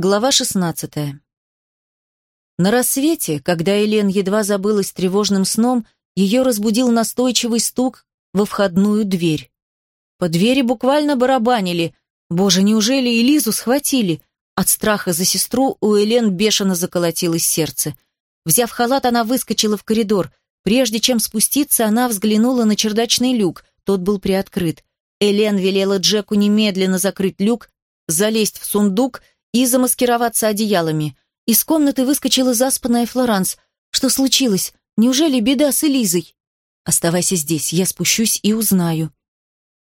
Глава 16. На рассвете, когда Элен едва забылась тревожным сном, ее разбудил настойчивый стук во входную дверь. По двери буквально барабанили. Боже, неужели Элизу схватили? От страха за сестру у Элен бешено заколотилось сердце. Взяв халат, она выскочила в коридор. Прежде чем спуститься, она взглянула на чердачный люк. Тот был приоткрыт. Элен велела Джеку немедленно закрыть люк, залезть в сундук и замаскироваться одеялами. Из комнаты выскочила заспанная Флоранс. «Что случилось? Неужели беда с Элизой?» «Оставайся здесь, я спущусь и узнаю».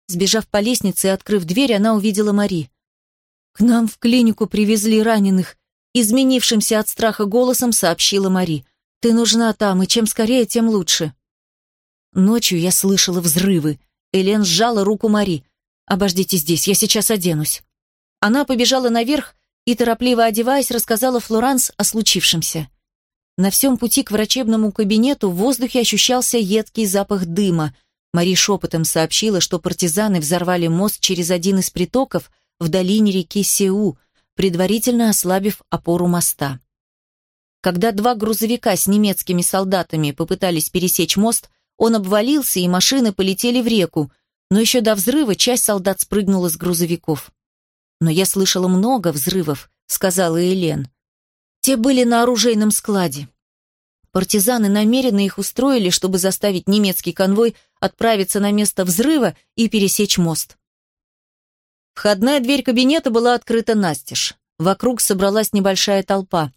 Сбежав по лестнице и открыв дверь, она увидела Мари. «К нам в клинику привезли раненых», изменившимся от страха голосом сообщила Мари. «Ты нужна там, и чем скорее, тем лучше». Ночью я слышала взрывы. Элен сжала руку Мари. «Обождите здесь, я сейчас оденусь». Она побежала наверх и, торопливо одеваясь, рассказала Флоранс о случившемся. На всем пути к врачебному кабинету в воздухе ощущался едкий запах дыма. Мари шепотом сообщила, что партизаны взорвали мост через один из притоков в долине реки Сеу, предварительно ослабив опору моста. Когда два грузовика с немецкими солдатами попытались пересечь мост, он обвалился, и машины полетели в реку, но еще до взрыва часть солдат спрыгнула с грузовиков. «Но я слышала много взрывов», — сказала Элен. «Те были на оружейном складе. Партизаны намеренно их устроили, чтобы заставить немецкий конвой отправиться на место взрыва и пересечь мост. Входная дверь кабинета была открыта настежь. Вокруг собралась небольшая толпа.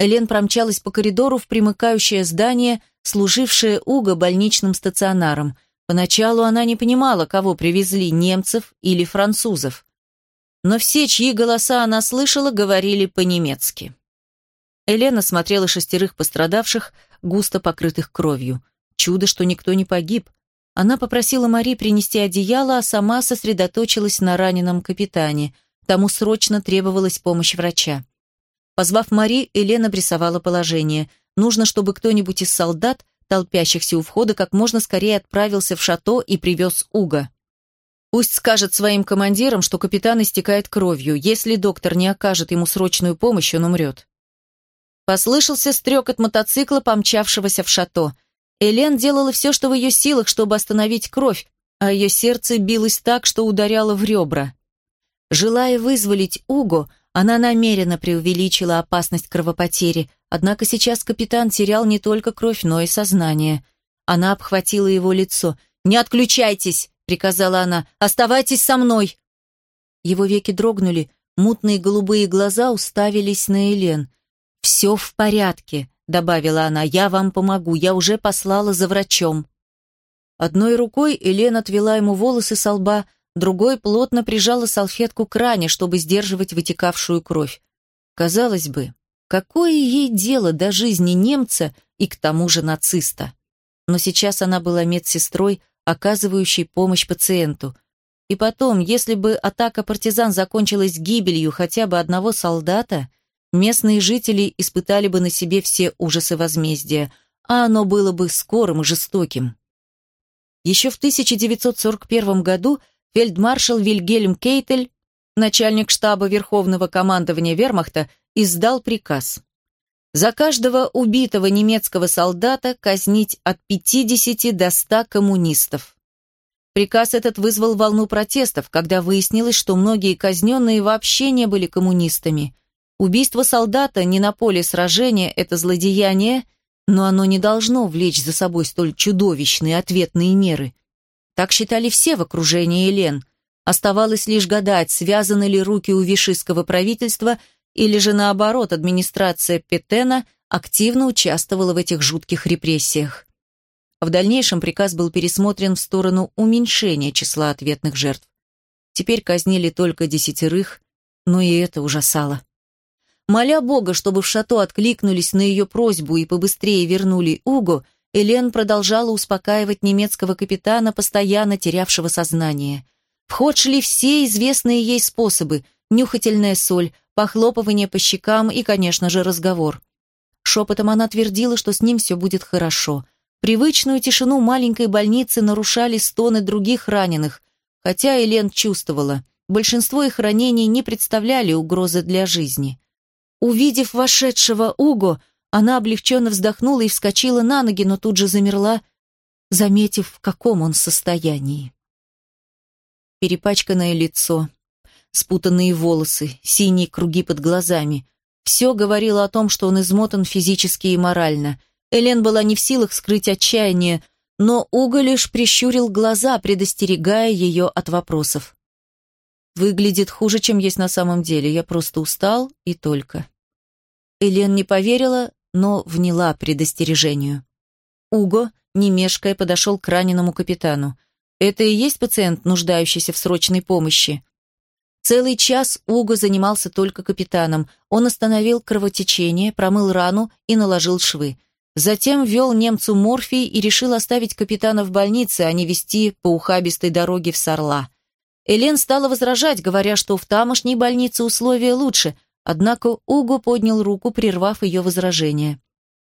Элен промчалась по коридору в примыкающее здание, служившее Уго больничным стационаром. Поначалу она не понимала, кого привезли, немцев или французов но все, чьи голоса она слышала, говорили по-немецки. Елена смотрела шестерых пострадавших, густо покрытых кровью. Чудо, что никто не погиб. Она попросила Мари принести одеяло, а сама сосредоточилась на раненом капитане. Тому срочно требовалась помощь врача. Позвав Мари, Елена обрисовала положение. Нужно, чтобы кто-нибудь из солдат, толпящихся у входа, как можно скорее отправился в шато и привез Уга. Пусть скажет своим командирам, что капитан истекает кровью. Если доктор не окажет ему срочную помощь, он умрет. Послышался стрек мотоцикла, помчавшегося в шато. Элен делала все, что в ее силах, чтобы остановить кровь, а ее сердце билось так, что ударяло в ребра. Желая вызволить Уго, она намеренно преувеличила опасность кровопотери, однако сейчас капитан терял не только кровь, но и сознание. Она обхватила его лицо. «Не отключайтесь!» Приказала она. «Оставайтесь со мной!» Его веки дрогнули, мутные голубые глаза уставились на Элен. «Все в порядке», — добавила она. «Я вам помогу, я уже послала за врачом». Одной рукой Элен отвела ему волосы со лба, другой плотно прижала салфетку к ране, чтобы сдерживать вытекавшую кровь. Казалось бы, какое ей дело до жизни немца и к тому же нациста? Но сейчас она была медсестрой, оказывающий помощь пациенту. И потом, если бы атака партизан закончилась гибелью хотя бы одного солдата, местные жители испытали бы на себе все ужасы возмездия, а оно было бы скорым и жестоким. Еще в 1941 году фельдмаршал Вильгельм Кейтель, начальник штаба Верховного командования Вермахта, издал приказ за каждого убитого немецкого солдата казнить от 50 до 100 коммунистов. Приказ этот вызвал волну протестов, когда выяснилось, что многие казненные вообще не были коммунистами. Убийство солдата не на поле сражения – это злодеяние, но оно не должно влечь за собой столь чудовищные ответные меры. Так считали все в окружении Елен. Оставалось лишь гадать, связаны ли руки у вишистского правительства – или же наоборот, администрация Петена активно участвовала в этих жутких репрессиях. В дальнейшем приказ был пересмотрен в сторону уменьшения числа ответных жертв. Теперь казнили только десятерых, но и это ужасало. Моля Бога, чтобы в шато откликнулись на ее просьбу и побыстрее вернули Уго, Элен продолжала успокаивать немецкого капитана, постоянно терявшего сознание. В ход шли все известные ей способы – нюхательная соль, похлопывание по щекам и, конечно же, разговор. Шепотом она твердила, что с ним все будет хорошо. Привычную тишину маленькой больницы нарушали стоны других раненых, хотя Элен чувствовала, большинство их ранений не представляли угрозы для жизни. Увидев вошедшего Уго, она облегченно вздохнула и вскочила на ноги, но тут же замерла, заметив, в каком он состоянии. Перепачканное лицо, спутанные волосы, синие круги под глазами. Все говорило о том, что он измотан физически и морально. Элен была не в силах скрыть отчаяние, но Уго лишь прищурил глаза, предостерегая ее от вопросов. «Выглядит хуже, чем есть на самом деле. Я просто устал и только». Элен не поверила, но вняла предостережению. Уго, не мешкая, подошел к раненому капитану. «Это и есть пациент, нуждающийся в срочной помощи?» Целый час Уго занимался только капитаном. Он остановил кровотечение, промыл рану и наложил швы. Затем ввел немцу морфий и решил оставить капитана в больнице, а не вести по ухабистой дороге в Сарла. Элен стала возражать, говоря, что в тамошней больнице условия лучше, однако Уго поднял руку, прервав ее возражение.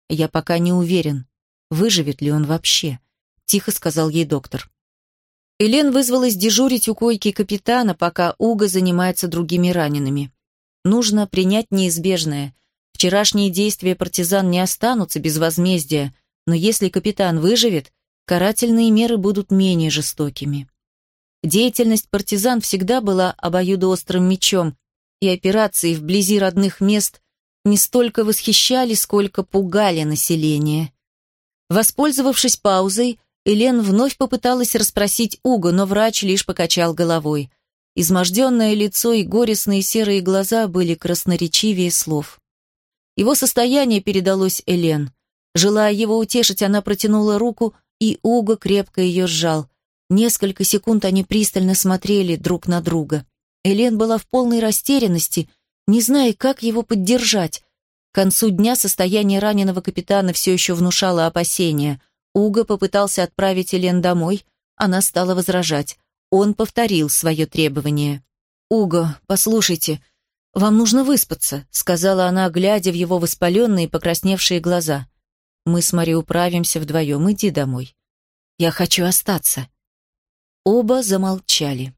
«Я пока не уверен, выживет ли он вообще», — тихо сказал ей доктор. Элен вызвалась дежурить у койки капитана, пока Уго занимается другими ранеными. Нужно принять неизбежное. Вчерашние действия партизан не останутся без возмездия, но если капитан выживет, карательные меры будут менее жестокими. Деятельность партизан всегда была обоюдоострым мечом, и операции вблизи родных мест не столько восхищали, сколько пугали население. Воспользовавшись паузой, Элен вновь попыталась расспросить Уго, но врач лишь покачал головой. Изможденное лицо и горестные серые глаза были красноречивее слов. Его состояние передалось Элен. Желая его утешить, она протянула руку, и Уго крепко ее сжал. Несколько секунд они пристально смотрели друг на друга. Элен была в полной растерянности, не зная, как его поддержать. К концу дня состояние раненого капитана все еще внушало опасения. Уго попытался отправить Элен домой, она стала возражать. Он повторил свое требование. «Уго, послушайте, вам нужно выспаться», — сказала она, глядя в его воспаленные, покрасневшие глаза. «Мы с Мари управимся вдвоем, иди домой». «Я хочу остаться». Оба замолчали.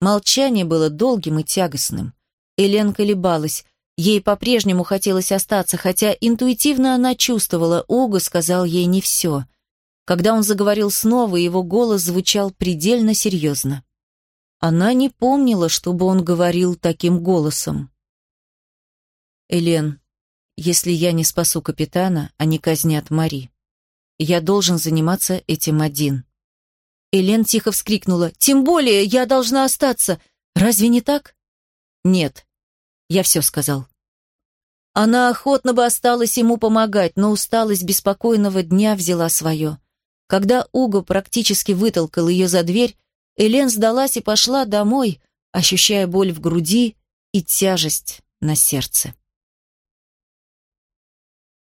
Молчание было долгим и тягостным. Элен колебалась, Ей по-прежнему хотелось остаться, хотя интуитивно она чувствовала, Уго сказал ей не все. Когда он заговорил снова, его голос звучал предельно серьезно. Она не помнила, чтобы он говорил таким голосом. «Элен, если я не спасу капитана, они казнят Мари. Я должен заниматься этим один». Элен тихо вскрикнула. «Тем более я должна остаться. Разве не так?» «Нет», я все сказал. Она охотно бы осталась ему помогать, но усталость беспокойного дня взяла свое. Когда Уго практически вытолкал ее за дверь, Элен сдалась и пошла домой, ощущая боль в груди и тяжесть на сердце.